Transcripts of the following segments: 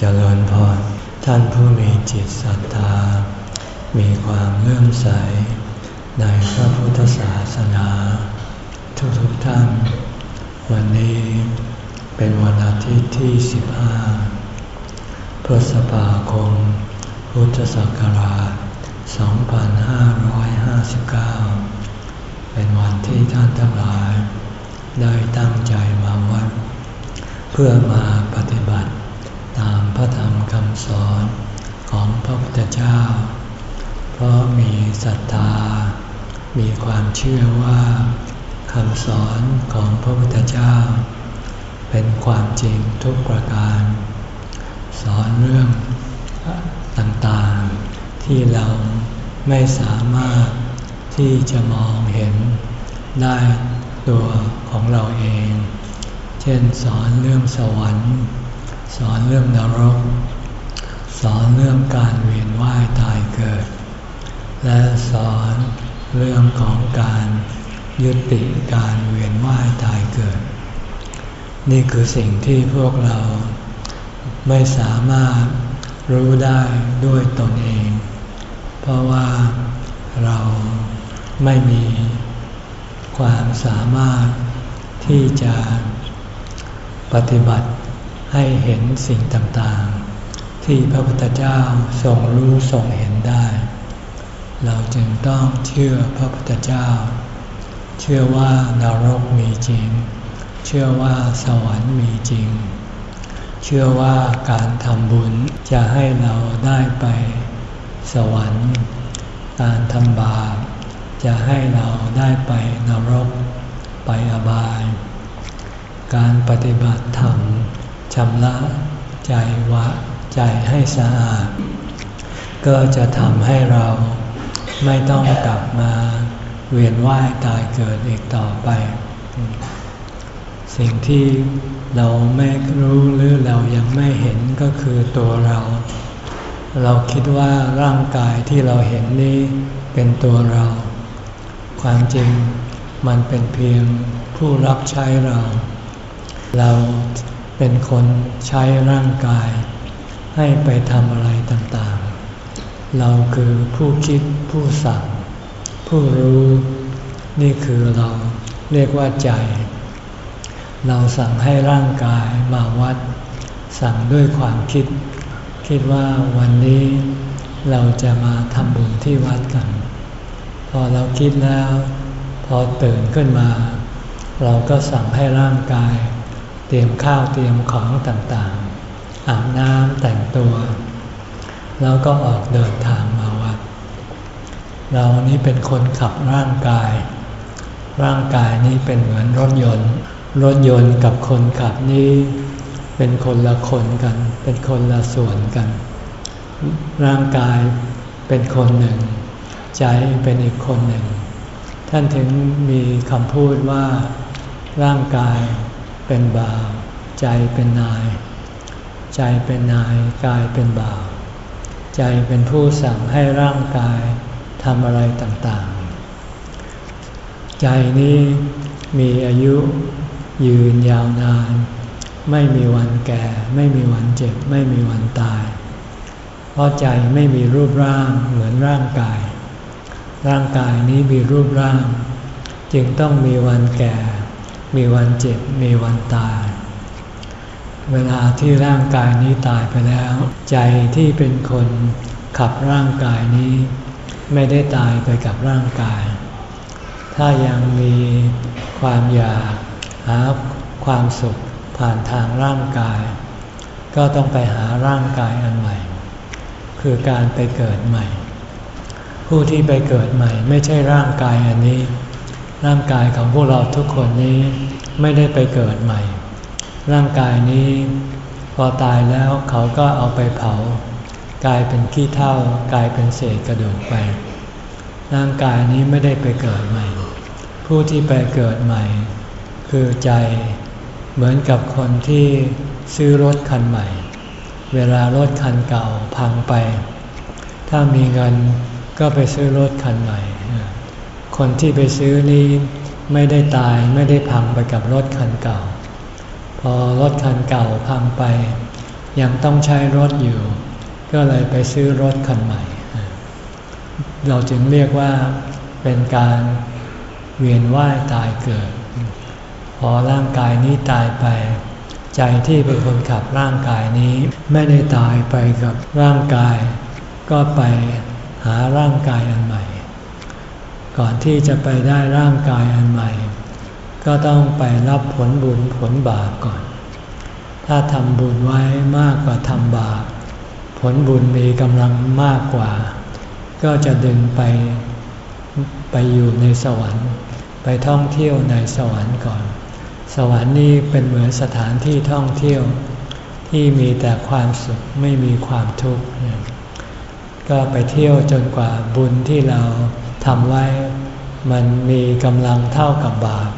เจริญพรท่านผู้มีจิตศรัทธา มีความเลื่อมใส ในพระพุทธศาสนา ทุกๆทท่าน วันนี้เป็นวันอาทิตย์ที่ 15 พฤษภาคม พุทธศักราช 2559 เป็นวันที่ท่านทั้งหลาย ได้ตั้งใจมาวัด เพื่อมาปฏิบัติ ตามพระธรรมคำสอนของพระพุทธเจ้า เพราะมีศรัทธา มีความเชื่อว่าคำสอนของพระพุทธเจ้า เป็นความจริงทุกประการ สอนเรื่องต่างๆ ที่เราไม่สามารถที่จะมองเห็นได้ตัวของเราเอง เช่นสอนเรื่องสวรรค์ สอนเรื่องนรก สอนเรื่องการเวียนว่ายตายเกิด และสอนเรื่องของการยุติการเวียนว่ายตายเกิด นี่คือสิ่งที่พวกเราไม่สามารถรู้ได้ด้วยตนเอง เพราะว่าเราไม่มีความสามารถที่จะปฏิบัติ ให้เห็นสิ่งต่างๆ ที่พระพุทธเจ้าทรงรู้ทรงเห็นได้ เราจึงต้องเชื่อพระพุทธเจ้า เชื่อว่านรกมีจริง เชื่อว่าสวรรค์มีจริง เชื่อว่าการทำบุญจะให้เราได้ไปสวรรค์ การทำบาปจะให้เราได้ไปนรกไปอบาย การปฏิบัติธรรม ชำระใจวะใจให้สะอาด ก็จะทำให้เราไม่ต้องกลับมาเวียนว่ายตายเกิดอีกต่อไป สิ่งที่เราไม่รู้หรือเรายังไม่เห็นก็คือตัวเรา เราคิดว่าร่างกายที่เราเห็นนี้เป็นตัวเรา ความจริงมันเป็นเพียงผู้รับใช้เรา เรา เป็นคนใช้ร่างกาย ให้ไปทำอะไรต่างๆ เราคือผู้คิดผู้สั่ง ผู้รู้นี่คือเราเรียกว่าใจ เราสั่งให้ร่างกายมาวัด สั่งด้วยความคิด คิดว่าวันนี้เราจะมาทำบุญที่วัดกัน พอเราคิดแล้ว พอตื่นขึ้นมา เราก็สั่งให้ร่างกาย เตรียมข้าวเตรียมของต่างๆ อาบน้ำแต่งตัว แล้วก็ออกเดินทางมาวัด เรานี้เป็นคนขับร่างกาย ร่างกายนี้เป็นเหมือนรถยนต์ รถยนต์กับคนขับนี้เป็นคนละคนกัน เป็นคนละส่วนกัน ร่างกายเป็นคนหนึ่ง ใจเป็นอีกคนหนึ่ง ท่านถึงมีคำพูดว่าร่างกาย เป็นบ่าว ใจเป็นนาย ใจเป็นนายกายเป็นบ่าว ใจเป็นผู้สั่งให้ร่างกายทำอะไรต่างๆ ใจนี้มีอายุยืนยาวนาน ไม่มีวันแก่ ไม่มีวันเจ็บ ไม่มีวันตาย เพราะใจไม่มีรูปร่างเหมือนร่างกาย ร่างกายนี้มีรูปร่าง จึงต้องมีวันแก่ มีวันเจ็บ มีวันตาย เวลาที่ร่างกายนี้ตายไปแล้ว ใจที่เป็นคนขับร่างกายนี้ ไม่ได้ตายไปกับร่างกาย ถ้ายังมีความอยากหาความสุขผ่านทางร่างกาย ก็ต้องไปหาร่างกายอันใหม่ คือการไปเกิดใหม่ ผู้ที่ไปเกิดใหม่ไม่ใช่ร่างกายอันนี้ ร่างกายของพวกเราทุกคนนี้ไม่ได้ไปเกิดใหม่ ร่างกายนี้พอตายแล้วเขาก็เอาไปเผา กลายเป็นขี้เถ้ากลายเป็นเศษกระดูกไป ร่างกายนี้ไม่ได้ไปเกิดใหม่ ผู้ที่ไปเกิดใหม่ คือใจเหมือนกับคนที่ซื้อรถคันใหม่ เวลารถคันเก่าพังไป ถ้ามีเงินก็ไปซื้อรถคันใหม่ คนที่ไปซื้อนี้ไม่ได้ตายไม่ได้พังไปกับรถคันเก่า พอรถคันเก่าพังไป ยังต้องใช้รถอยู่ ก็เลยไปซื้อรถคันใหม่ เราจึงเรียกว่าเป็นการเวียนว่ายตายเกิด พอร่างกายนี้ตายไป ใจที่เป็นคนขับร่างกายนี้ ไม่ได้ตายไปกับร่างกาย ก็ไปหาร่างกายอันใหม่ ก่อนที่จะไปได้ร่างกายอันใหม่ ก็ต้องไปรับผลบุญผลบาปก่อน ถ้าทำบุญไว้มากกว่าทำบาป ผลบุญมีกำลังมากกว่า ก็จะดึงไปไปอยู่ในสวรรค์ ไปท่องเที่ยวในสวรรค์ก่อน สวรรค์นี่เป็นเหมือนสถานที่ท่องเที่ยว ที่มีแต่ความสุขไม่มีความทุกข์ก็ไปเที่ยวจนกว่าบุญที่เรา ทำไว้ มันมีกำลังเท่ากับบาป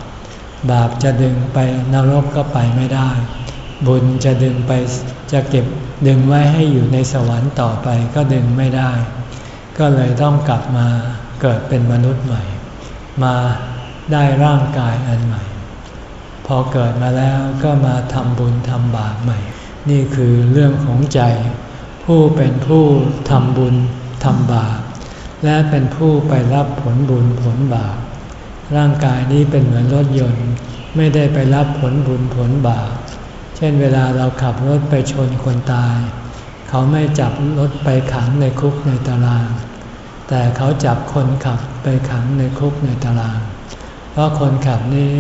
บาปจะดึงไปนรกก็ไปไม่ได้ บุญจะดึงไปจะเก็บดึงไว้ให้อยู่ในสวรรค์ต่อไปก็ดึงไม่ได้ ก็เลยต้องกลับมาเกิดเป็นมนุษย์ใหม่ มาได้ร่างกายอันใหม่ พอเกิดมาแล้วก็มาทำบุญทำบาปใหม่ นี่คือเรื่องของใจ ผู้เป็นผู้ทำบุญทำบาป และเป็นผู้ไปรับผลบุญผลบาป ร่างกายนี้เป็นเหมือนรถยนต์ ไม่ได้ไปรับผลบุญผลบาป เช่นเวลาเราขับรถไปชนคนตาย เขาไม่จับรถไปขังในคุกในตาราง แต่เขาจับคนขับไปขังในคุกในตาราง เพราะคนขับนี้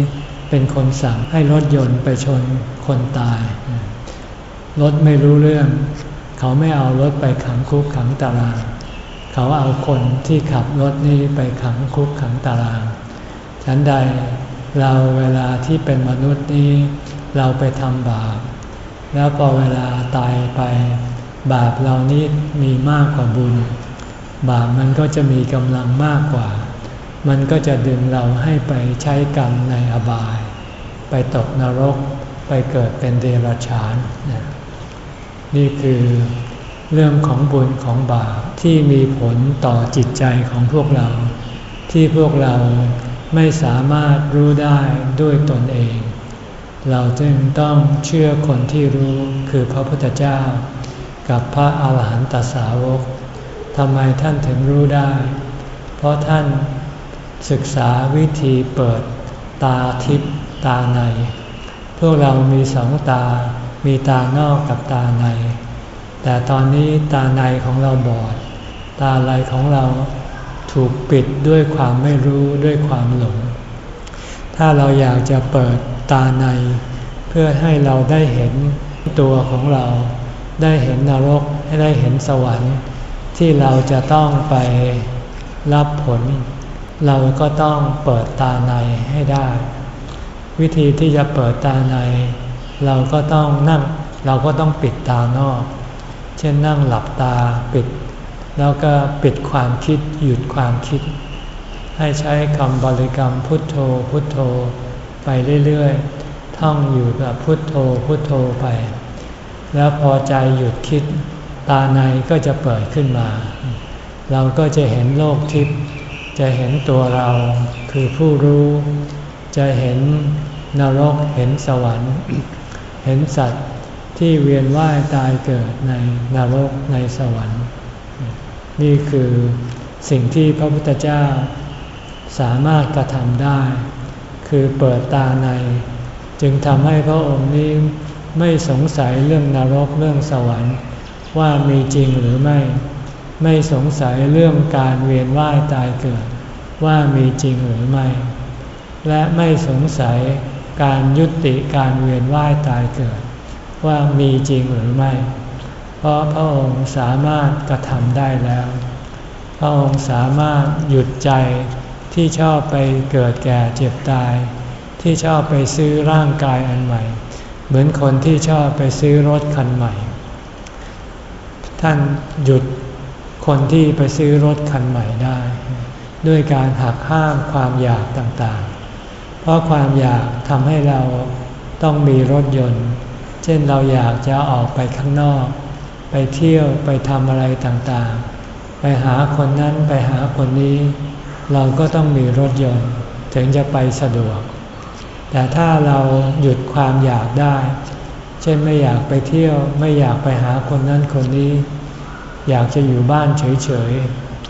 เป็นคนสั่งให้รถยนต์ไปชนคนตาย รถไม่รู้เรื่อง เขาไม่เอารถไปขังคุกขังตาราง เขาเอาคนที่ขับรถนี้ไปขังคุกขังตาราง ฉันใดเราเวลาที่เป็นมนุษย์นี้เราไปทำบาป แล้วพอเวลาตายไปบาปเรานี้มีมากกว่าบุญ บาปมันก็จะมีกำลังมากกว่า มันก็จะดึงเราให้ไปใช้กรรมในอบาย ไปตกนรกไปเกิดเป็นเดรัจฉาน นี่คือ เรื่องของบุญของบาปที่มีผลต่อจิตใจของพวกเรา ที่พวกเราไม่สามารถรู้ได้ด้วยตนเอง เราจึงต้องเชื่อคนที่รู้คือพระพุทธเจ้า กับพระอาหารหันตสาวกทำไมท่านถึงรู้ได้ เพราะท่านศึกษาวิธีเปิดตาทิพตาใน พวกเรามีสองตา มีตานอกกับตาใน แต่ตอนนี้ตาในของเราบอด ตาในของเราถูกปิดด้วยความไม่รู้ด้วยความหลง ถ้าเราอยากจะเปิดตาใน เพื่อให้เราได้เห็นตัวของเรา ได้เห็นนรกให้ได้เห็นสวรรค์ ที่เราจะต้องไปรับผล เราก็ต้องเปิดตาในให้ได้ วิธีที่จะเปิดตาใน เราก็ต้องนั่งเราก็ต้องปิดตานอก เช่นนั่งหลับตาปิด แล้วก็ปิดความคิดหยุดความคิด ให้ใช้คำบริกรรมพุทโธพุทโธ ไปเรื่อยๆ ท่องอยู่กับพุทโธพุทโธไป แล้วพอใจหยุดคิด ตาในก็จะเปิดขึ้นมา เราก็จะเห็นโลกทิพย์จะเห็นตัวเราคือผู้รู้ จะเห็นนรกเห็นสวรรค์ เห็นสัตว์ ที่เวียนว่ายตายเกิดในนรกในสวรรค์ นี่คือสิ่งที่พระพุทธเจ้าสามารถกระทำได้ คือเปิดตาใน จึงทำให้พระองค์นี้ไม่สงสัยเรื่องนรกเรื่องสวรรค์ ว่ามีจริงหรือไม่ ไม่สงสัยเรื่องการเวียนว่ายตายเกิด ว่ามีจริงหรือไม่ และไม่สงสัยการยุติการเวียนว่ายตายเกิด ว่ามีจริงหรือไม่ เพราะพระองค์สามารถกระทำได้แล้ว พระองค์สามารถหยุดใจที่ชอบไปเกิดแก่เจ็บตาย ที่ชอบไปซื้อร่างกายอันใหม่ เหมือนคนที่ชอบไปซื้อรถคันใหม่ ท่านหยุดคนที่ไปซื้อรถคันใหม่ได้ ด้วยการหักห้ามความอยากต่างๆ เพราะความอยากทำให้เราต้องมีรถยนต์ เช่นเราอยากจะออกไปข้างนอก ไปเที่ยวไปทำอะไรต่างๆ ไปหาคนนั้นไปหาคนนี้ เราก็ต้องมีรถยนต์ถึงจะไปสะดวก แต่ถ้าเราหยุดความอยากได้ เช่นไม่อยากไปเที่ยวไม่อยากไปหาคนนั้นคนนี้ อยากจะอยู่บ้านเฉย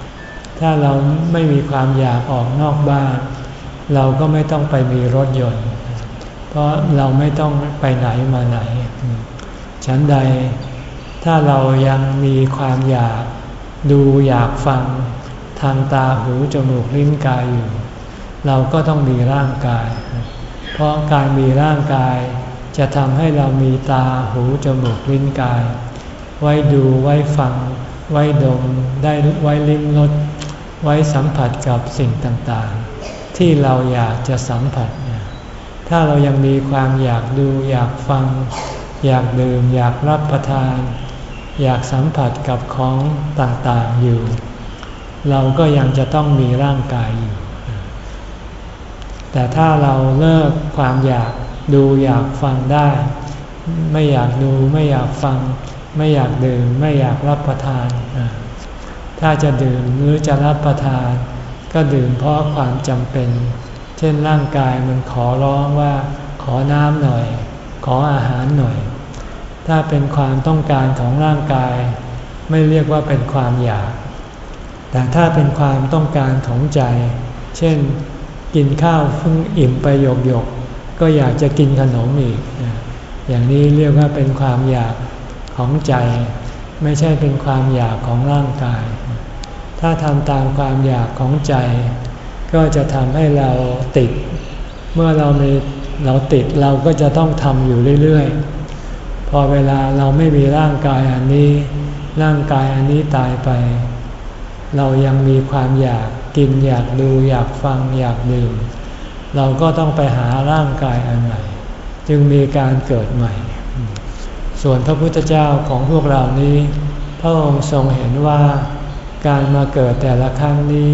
ๆ ถ้าเราไม่มีความอยากออกนอกบ้าน เราก็ไม่ต้องไปมีรถยนต์ เพราะเราไม่ต้องไปไหนมาไหน ฉันใด ถ้าเรายังมีความอยากดูอยากฟัง ทางตาหูจมูกลิ้นกายอยู่ เราก็ต้องมีร่างกาย เพราะการมีร่างกายจะทำให้เรามีตาหูจมูกลิ้นกาย ไว้ดูไว้ฟัง ไว้ดมได้ไว้ลิ้มรสไว้สัมผัสกับสิ่งต่างๆ ที่เราอยากจะสัมผัส ถ้าเรายังมีความอยากดู อยากฟัง อยากดื่ม อยากรับประทาน อยากสัมผัสกับของต่างๆอยู่ เราก็ยังจะต้องมีร่างกายอยู่ แต่ถ้าเราเลิกความอยากดูอยากฟังได้ ไม่อยากดูไม่อยากฟัง ไม่อยากดื่ม ไม่อยากรับประทาน ถ้าจะดื่มหรือจะรับประทาน ก็ดื่มเพราะความจำเป็น เช่นร่างกายมันขอร้องว่าขอน้ำหน่อย ขออาหารหน่อย ถ้าเป็นความต้องการของร่างกาย ไม่เรียกว่าเป็นความอยาก แต่ถ้าเป็นความต้องการของใจ เช่น กินข้าวเพิ่งอิ่มไปหยกหยกก็อยากจะกินขนมอีก อย่างนี้เรียกว่าเป็นความอยากของใจ ไม่ใช่เป็นความอยากของร่างกาย ถ้าทำตามความอยากของใจ ก็จะทำให้เราติด เมื่อเรามีเราติดเราก็จะต้องทำอยู่เรื่อยๆ พอเวลาเราไม่มีร่างกายอันนี้ ร่างกายอันนี้ตายไป เรายังมีความอยากกินอยากดูอยากฟังอยากดื่ม เราก็ต้องไปหาร่างกายอันใหม่จึงมีการเกิดใหม่ ส่วนพระพุทธเจ้าของพวกเรานี้ พระองค์ทรงเห็นว่าการมาเกิดแต่ละครั้งนี้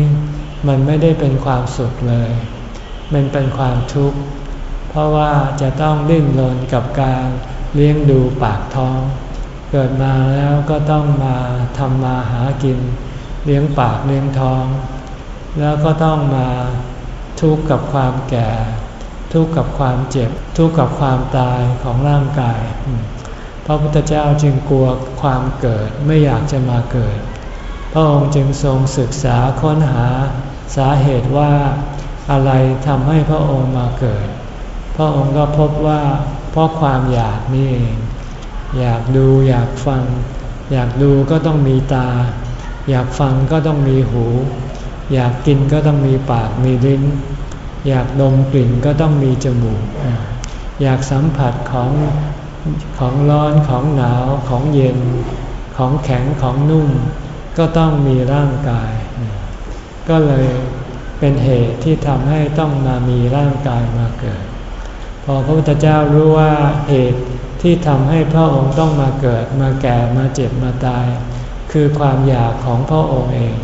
มันไม่ได้เป็นความสุขเลย มันเป็นความทุกข์ เพราะว่าจะต้องดิ้นรนกับการเลี้ยงดูปากท้อง เกิดมาแล้วก็ต้องมาทำมาหากิน เลี้ยงปากเลี้ยงท้อง แล้วก็ต้องมาทุกข์กับความแก่ ทุกข์กับความเจ็บ ทุกข์กับความตายของร่างกาย พระพุทธเจ้าจึงกลัวความเกิดไม่อยากจะมาเกิด พระองค์จึงทรงศึกษาค้นหา สาเหตุว่าอะไรทำให้พระองค์มาเกิด พระองค์ก็พบว่าเพราะความอยากนี่เอง อยากดูอยากฟัง อยากดูก็ต้องมีตา อยากฟังก็ต้องมีหู อยากกินก็ต้องมีปากมีลิ้น อยากดมกลิ่นก็ต้องมีจมูก อยากสัมผัสของของร้อนของหนาวของเย็น ของแข็งของนุ่ม ก็ต้องมีร่างกาย ก็เลยเป็นเหตุที่ทำให้ต้องมามีร่างกายมาเกิด พอพระพุทธเจ้ารู้ว่าเหตุที่ทำให้พระองค์ต้องมาเกิดมาแก่มาเจ็บมาตาย คือความอยากของพระองค์เอง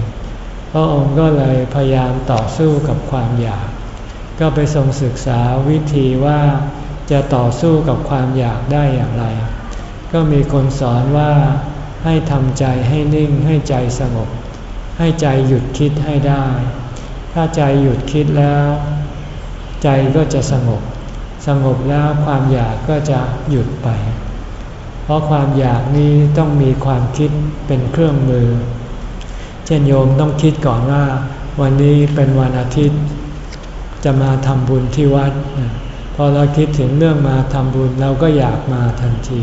พระองค์ก็เลยพยายามต่อสู้กับความอยาก ก็ไปทรงศึกษาวิธีว่าจะต่อสู้กับความอยากได้อย่างไร ก็มีคนสอนว่าให้ทำใจให้นิ่งให้ใจสงบ ให้ใจหยุดคิดให้ได้ ถ้าใจหยุดคิดแล้ว ใจก็จะสงบ สงบแล้วความอยากก็จะหยุดไป เพราะความอยากนี้ต้องมีความคิดเป็นเครื่องมือ เช่นโยมต้องคิดก่อนว่า วันนี้เป็นวันอาทิตย์ จะมาทำบุญที่วัด พอเราคิดถึงเรื่องมาทำบุญเราก็อยากมาทันที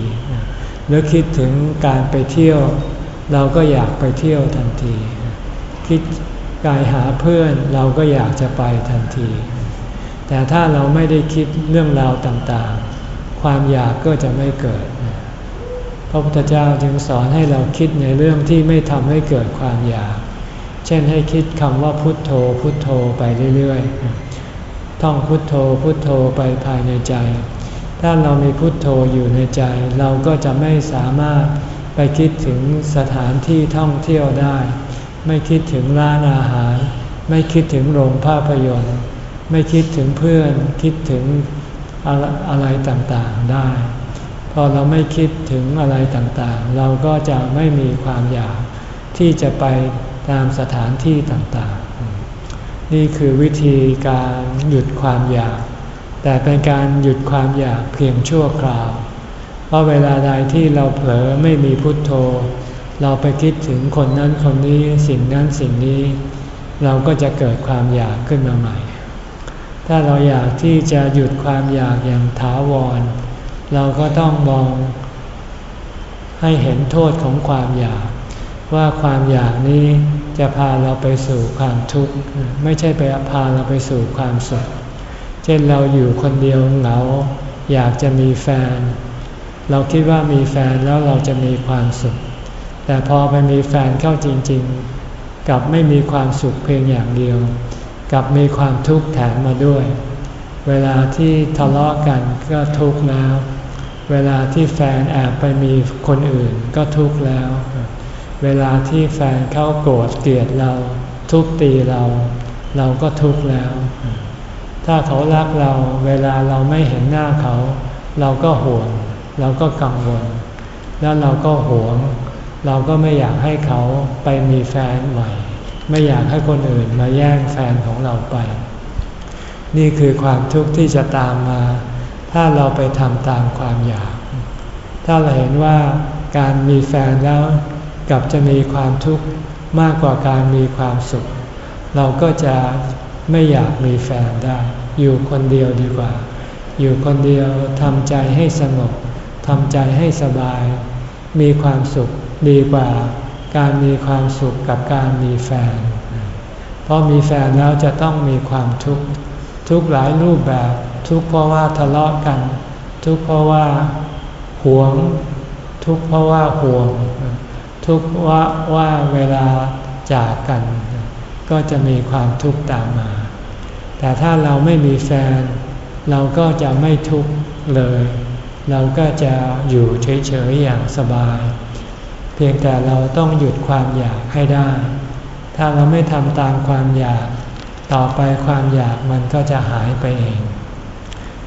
หรือคิดถึงการไปเที่ยว เราก็อยากไปเที่ยวทันที คิดกายหาเพื่อนเราก็อยากจะไปทันที แต่ถ้าเราไม่ได้คิดเรื่องราวต่างๆ ความอยากก็จะไม่เกิด พระพุทธเจ้าจึงสอนให้เราคิดในเรื่องที่ไม่ทำให้เกิดความอยาก เช่นให้คิดคำว่าพุทโธพุทโธไปเรื่อยๆ ท่องพุทโธพุทโธไปภายในใจ ถ้าเรามีพุทโธอยู่ในใจ เราก็จะไม่สามารถไปคิดถึงสถานที่ท่องเที่ยวได้ ไม่คิดถึงร้านอาหาร ไม่คิดถึงโรงภาพยนตร์ ไม่คิดถึงเพื่อนคิดถึงอะไรต่างๆได้ พอเราไม่คิดถึงอะไรต่างๆ เราก็จะไม่มีความอยากที่จะไปตามสถานที่ต่างๆ นี่คือวิธีการหยุดความอยาก แต่เป็นการหยุดความอยากเพียงชั่วคราว เพราะเวลาใดที่เราเผลอไม่มีพุทโธ เราไปคิดถึงคนนั้นคนนี้สิ่งนั้นสิ่งนี้ เราก็จะเกิดความอยากขึ้นมาใหม่ ถ้าเราอยากที่จะหยุดความอยากอย่างถาวร เราก็ต้องมองให้เห็นโทษของความอยาก ว่าความอยากนี้จะพาเราไปสู่ความทุกข์ไม่ใช่ไปพาเราไปสู่ความสุขเช่นเราอยู่คนเดียวเหงา อยากจะมีแฟน เราคิดว่ามีแฟนแล้วเราจะมีความสุข แต่พอไปมีแฟนเข้าจริง ๆ กลับไม่มีความสุขเพียงอย่างเดียว กลับมีความทุกข์แถมมาด้วย เวลาที่ทะเลาะกันก็ทุกข์แล้ว เวลาที่แฟนแอบไปมีคนอื่นก็ทุกข์แล้ว เวลาที่แฟนเข้าโกรธเกลียดเรา ทุบตีเรา เราก็ทุกข์แล้ว ถ้าเขารักเราเวลาเราไม่เห็นหน้าเขา เราก็ห่วง เราก็กังวล แล้วเราก็หวง เราก็ไม่อยากให้เขาไปมีแฟนใหม่ ไม่อยากให้คนอื่นมาแย่งแฟนของเราไป นี่คือความทุกข์ที่จะตามมา ถ้าเราไปทำตามความอยาก ถ้าเราเห็นว่าการมีแฟนแล้วกับจะมีความทุกข์มากกว่าการมีความสุข เราก็จะไม่อยากมีแฟนได้ อยู่คนเดียวดีกว่า อยู่คนเดียวทำใจให้สงบทำใจให้สบาย มีความสุข ดีกว่าการมีความสุขกับการมีแฟน เพราะมีแฟนแล้วจะต้องมีความทุกข์ทุกหลายรูปแบบ ทุกเพราะว่าทะเลาะกัน ทุกเพราะว่าหวง ทุกเพราะว่าห่วง ทุกว่าว่าเวลาจากกัน ก็จะมีความทุกข์ตามมา แต่ถ้าเราไม่มีแฟน เราก็จะไม่ทุกข์เลย เราก็จะอยู่เฉยๆอย่างสบาย พียงแต่เราต้องหยุดความอยากให้ได้ ถ้าเราไม่ทำตามความอยาก ต่อไปความอยากมันก็จะหายไปเอง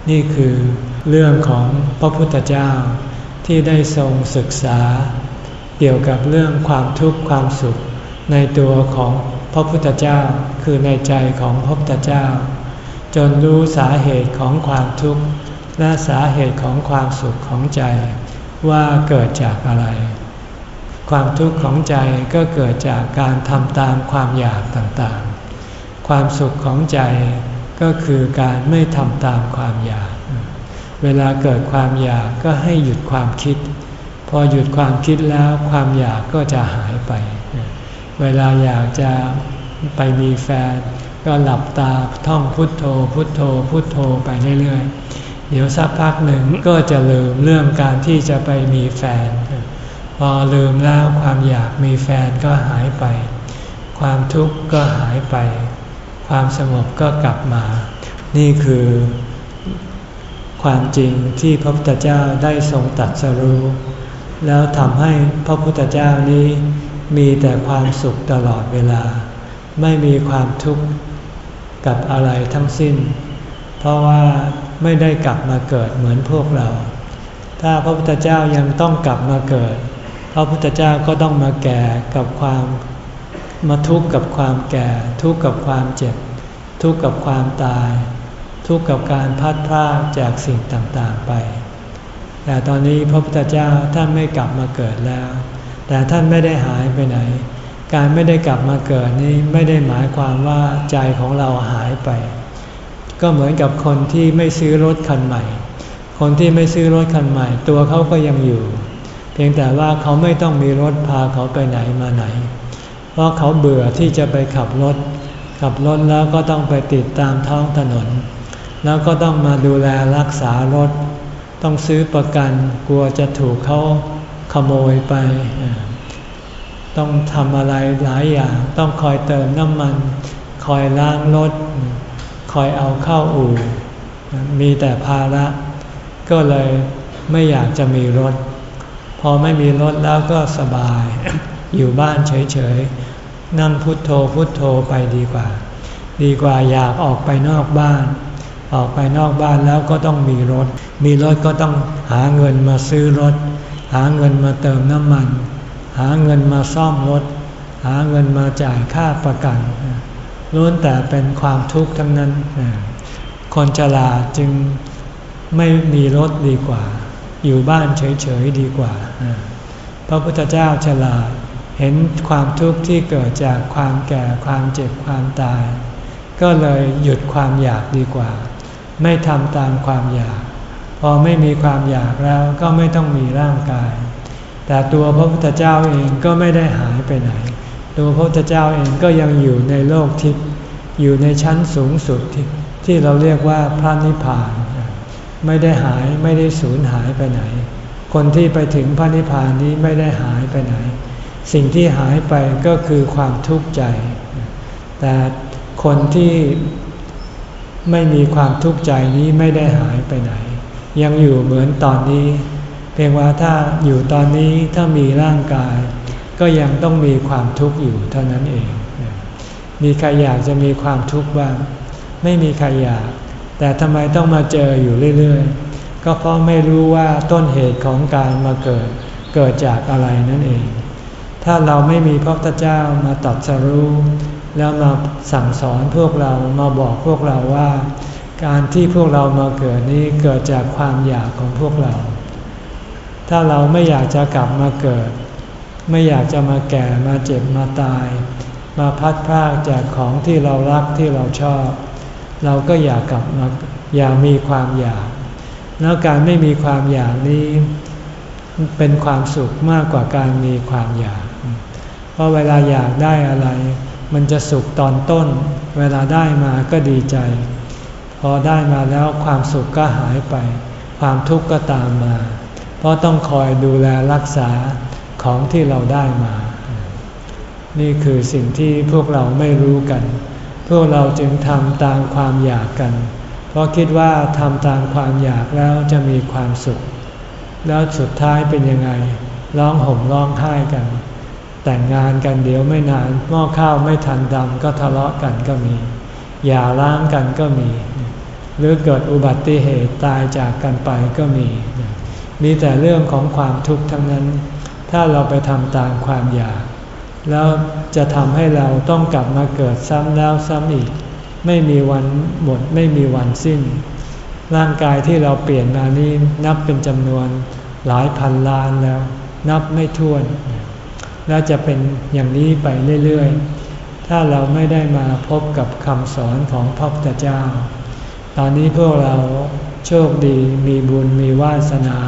นี่คือเรื่องของพระพุทธเจ้าที่ได้ทรงศึกษา เกี่ยวกับเรื่องความทุกข์ความสุข ในตัวของพระพุทธเจ้าคือในใจของพระพุทธเจ้า จนรู้สาเหตุของความทุกข์และสาเหตุของความสุขของใจว่าเกิดจากอะไร ความทุกข์ของใจก็เกิดจากการทำตามความอยากต่างๆ ความสุขของใจก็คือการไม่ทำตามความอยาก เวลาเกิดความอยากก็ให้หยุดความคิด พอหยุดความคิดแล้วความอยากก็จะหายไป เวลาอยากจะไปมีแฟน ก็หลับตาท่องพุทโธ พุทโธ พุทโธไปเรื่อยๆ เดี๋ยวสักพักหนึ่งก็จะลืมเรื่องการที่จะไปมีแฟน พอลืมแล้วความอยากมีแฟนก็หายไป ความทุกข์ก็หายไป ความสงบก็กลับมา นี่คือความจริงที่พระพุทธเจ้าได้ทรงตัดสรู้ แล้วทำให้พระพุทธเจ้านี้มีแต่ความสุขตลอดเวลา ไม่มีความทุกข์กับอะไรทั้งสิ้น เพราะว่าไม่ได้กลับมาเกิดเหมือนพวกเรา ถ้าพระพุทธเจ้ายังต้องกลับมาเกิด พระพุทธเจ้าก็ต้องมาแก่กับความมาทุกข์กับความแก่ ทุกข์กับความเจ็บ ทุกข์กับความตาย ทุกข์กับการพัดพลาดจากสิ่งต่างๆไป แต่ตอนนี้พระพุทธเจ้าท่านไม่กลับมาเกิดแล้ว แต่ท่านไม่ได้หายไปไหน การไม่ได้กลับมาเกิดนี้ไม่ได้หมายความว่าใจของเราหายไป ก็เหมือนกับคนที่ไม่ซื้อรถคันใหม่ คนที่ไม่ซื้อรถคันใหม่ ตัวเขาก็ยังอยู่ เพียงแต่ว่าเขาไม่ต้องมีรถพาเขาไปไหนมาไหน เพราะเขาเบื่อที่จะไปขับรถ ขับรถแล้วก็ต้องไปติดตามท้องถนน แล้วก็ต้องมาดูแลรักษารถ ต้องซื้อประกันกลัวจะถูกเขาขโมยไป ต้องทำอะไรหลายอย่าง ต้องคอยเติมน้ำมัน คอยล้างรถ คอยเอาเข้าอู่ มีแต่ภาระ ก็เลยไม่อยากจะมีรถ พอไม่มีรถแล้วก็สบาย อยู่บ้านเฉยๆ นั่งพุทโธพุทโธไปดีกว่า ดีกว่าอยากออกไปนอกบ้าน ออกไปนอกบ้านแล้วก็ต้องมีรถ มีรถก็ต้องหาเงินมาซื้อรถ หาเงินมาเติมน้ำมัน หาเงินมาซ่อมรถ หาเงินมาจ่ายค่าประกันล้วนแต่เป็นความทุกข์ทั้งนั้น คนฉลาดจึงไม่มีรถดีกว่า อยู่บ้านเฉยๆดีกว่า พระพุทธเจ้าฉลาดเห็นความทุกข์ที่เกิดจากความแก่ความเจ็บความตาย ก็เลยหยุดความอยากดีกว่า ไม่ทำตามความอยาก พอไม่มีความอยากแล้วก็ไม่ต้องมีร่างกาย แต่ตัวพระพุทธเจ้าเองก็ไม่ได้หายไปไหน ตัวพระพุทธเจ้าเองก็ยังอยู่ในโลกทิพย์อยู่ในชั้นสูงสุดที่ที่เราเรียกว่าพระนิพพาน ไม่ได้หายไม่ได้สูญหายไปไหน คนที่ไปถึงพระนิพพานนี้ไม่ได้หายไปไหน สิ่งที่หายไปก็คือความทุกข์ใจ แต่คนที่ไม่มีความทุกข์ใจนี้ไม่ได้หายไปไหน ยังอยู่เหมือนตอนนี้ เพียงว่าถ้าอยู่ตอนนี้ถ้ามีร่างกาย ก็ยังต้องมีความทุกข์อยู่เท่านั้นเอง มีใครอยากจะมีความทุกข์บ้าง ไม่มีใครอยาก แต่ทำไมต้องมาเจออยู่เรื่อยๆ ก็เพราะไม่รู้ว่าต้นเหตุของการมาเกิดเกิดจากอะไรนั่นเอง ถ้าเราไม่มีพระพุทธเจ้ามาตรัสรู้ แล้วมาสั่งสอนพวกเรามาบอกพวกเราว่า การที่พวกเรามาเกิดนี้เกิดจากความอยากของพวกเรา ถ้าเราไม่อยากจะกลับมาเกิด ไม่อยากจะมาแก่มาเจ็บมาตาย มาพัดพรากจากของที่เรารักที่เราชอบ เราก็อยากกลับมาอย่ามีความอยาก แล้วการไม่มีความอยากนี้ เป็นความสุขมากกว่าการมีความอยาก เพราะเวลาอยากได้อะไร มันจะสุขตอนต้น เวลาได้มาก็ดีใจ พอได้มาแล้วความสุขก็หายไป ความทุกข์ก็ตามมา เพราะต้องคอยดูแลรักษาของที่เราได้มา นี่คือสิ่งที่พวกเราไม่รู้กัน พวกเราจึงทำตามความอยากกัน เพราะคิดว่าทำตามความอยากแล้วจะมีความสุข แล้วสุดท้ายเป็นยังไง ร้องห่มร้องไห้กัน แต่งงานกันเดี๋ยวไม่นานหม้อข้าวไม่ทันดำก็ทะเลาะกันก็มีอย่าร้างกันก็มี หรือเกิดอุบัติเหตุตายจากกันไปก็มี มีแต่เรื่องของความทุกข์ทั้งนั้น ถ้าเราไปทำตามความอยาก แล้วจะทำให้เราต้องกลับมาเกิดซ้ำแล้วซ้ำอีก ไม่มีวันหมดไม่มีวันสิ้น ร่างกายที่เราเปลี่ยนมานี้นับเป็นจำนวนหลายพันล้านแล้ว นับไม่ถ้วน และจะเป็นอย่างนี้ไปเรื่อยๆ ถ้าเราไม่ได้มาพบกับคำสอนของพระพุทธเจ้า ตอนนี้พวกเราโชคดีมีบุญมีวาสนา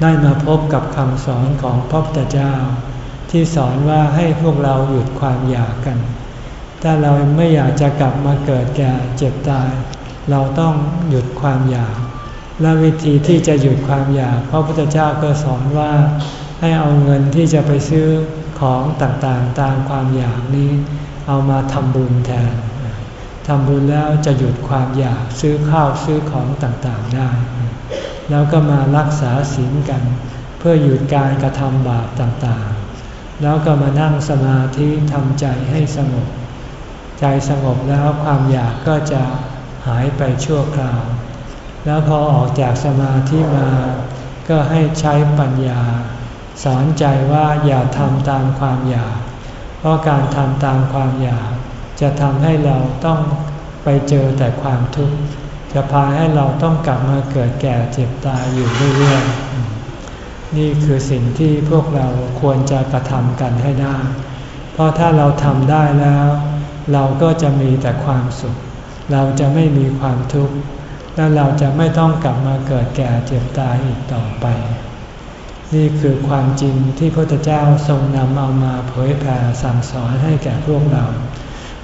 ได้มาพบกับคำสอนของพระพุทธเจ้า ที่สอนว่าให้พวกเราหยุดความอยากกัน ถ้าเราไม่อยากจะกลับมาเกิดแก่เจ็บตาย เราต้องหยุดความอยาก และวิธีที่จะหยุดความอยากพระพุทธเจ้าก็สอนว่าให้เอาเงินที่จะไปซื้อของต่างๆ ตามความอยากนี้ เอามาทำบุญแทนทำบุญแล้วจะหยุดความอยากซื้อข้าวซื้อของต่างๆได้ แล้วก็มารักษาศีลกัน เพื่อหยุดการกระทำบาปต่างๆ แล้วก็มานั่งสมาธิทำใจให้สงบ ใจสงบแล้วความอยากก็จะหายไปชั่วคราว แล้วพอออกจากสมาธิมา ก็ให้ใช้ปัญญา สอนใจว่าอย่าทำตามความอยาก เพราะการทำตามความอยาก จะทำให้เราต้องไปเจอแต่ความทุกข์ จะพาให้เราต้องกลับมาเกิดแก่เจ็บตายอยู่เรื่อยๆ นี่คือสิ่งที่พวกเราควรจะกระทำกันให้ได้ เพราะถ้าเราทำได้แล้ว เราก็จะมีแต่ความสุข เราจะไม่มีความทุกข์ และเราจะไม่ต้องกลับมาเกิดแก่เจ็บตายอีกต่อไป นี่คือความจริงที่พระพุทธเจ้าทรงนำเอามาเผยแผ่สั่งสอนให้แก่พวกเรา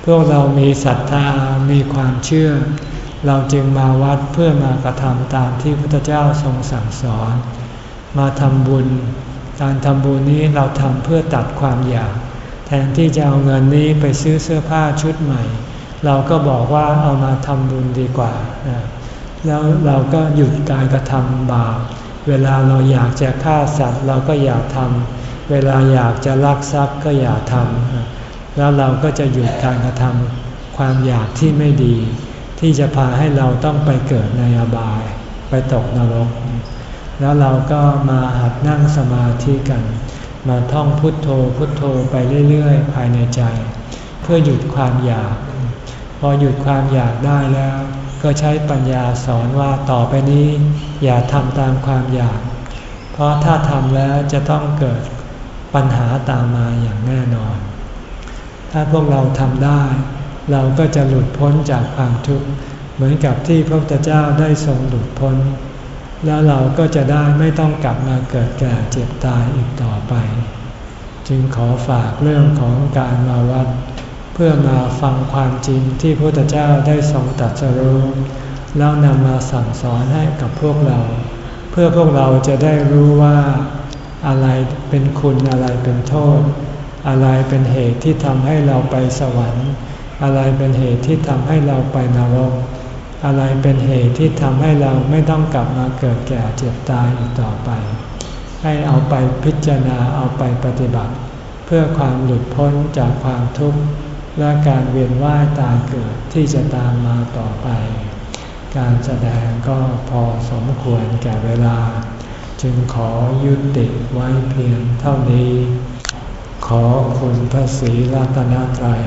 พวกเรามีศรัทธา มีความเชื่อ เราจึงมาวัดเพื่อมากระทำตามที่พระพุทธเจ้าทรงสั่งสอน มาทำบุญ การทำบุญนี้เราทำเพื่อตัดความอยาก แทนที่จะเอาเงินนี้ไปซื้อเสื้อผ้าชุดใหม่ เราก็บอกว่าเอามาทำบุญดีกว่า แล้วเราก็หยุดการกระทำบาป เวลาเราอยากจะฆ่าสัตว์เราก็อยากทำ เวลาอยากจะลักทรัพย์ก็อยากทำ แล้วเราก็จะหยุดการกระทำความอยากที่ไม่ดี ที่จะพาให้เราต้องไปเกิดในอบาย ไปตกนรก แล้วเราก็มาหัดนั่งสมาธิกัน มาท่องพุทโธพุทโธไปเรื่อยๆ ภายในใจ เพื่อหยุดความอยาก พอหยุดความอยากได้แล้ว ก็ใช้ปัญญาสอนว่าต่อไปนี้ อย่าทำตามความอยาก เพราะถ้าทำแล้วจะต้องเกิดปัญหาตามมาอย่างแน่นอน ถ้าพวกเราทำได้ เราก็จะหลุดพ้นจากความทุกข์ เหมือนกับที่พระพุทธเจ้าได้ทรงหลุดพ้น แล้วเราก็จะได้ไม่ต้องกลับมาเกิดแก่เจ็บตายอีกต่อไป จึงขอฝากเรื่องของการมาวัด เพื่อมาฟังความจริงที่พระพุทธเจ้าได้ทรงตรัสรู้แล้วนำมาสั่งสอนให้กับพวกเรา เพื่อพวกเราจะได้รู้ว่าอะไรเป็นคุณอะไรเป็นโทษ อะไรเป็นเหตุที่ทำให้เราไปสวรรค์ อะไรเป็นเหตุที่ทำให้เราไปนรก อะไรเป็นเหตุที่ทำให้เราไม่ต้องกลับมาเกิดแก่เจ็บตายอีกต่อไป ให้เอาไปพิจารณาเอาไปปฏิบัติ เพื่อความหลุดพ้นจากความทุกข์และการเวียนว่ายตายเกิดที่จะตามมาต่อไป การแสดงก็พอสมควรแก่เวลา จึงขอยุติไว้เพียงเท่านี้ ขอคุณพระศรีรัตนตรัย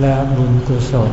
และบุญกุศล